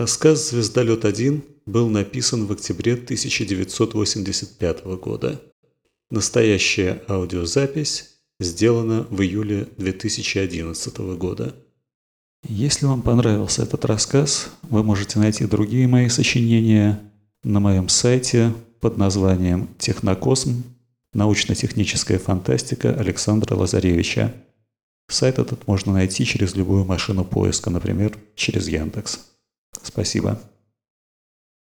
Рассказ «Звездолет-1» был написан в октябре 1985 года. Настоящая аудиозапись сделана в июле 2011 года. Если вам понравился этот рассказ, вы можете найти другие мои сочинения на моем сайте под названием «Технокосм. Научно-техническая фантастика Александра Лазаревича». Сайт этот можно найти через любую машину поиска, например, через Яндекс. Спасибо.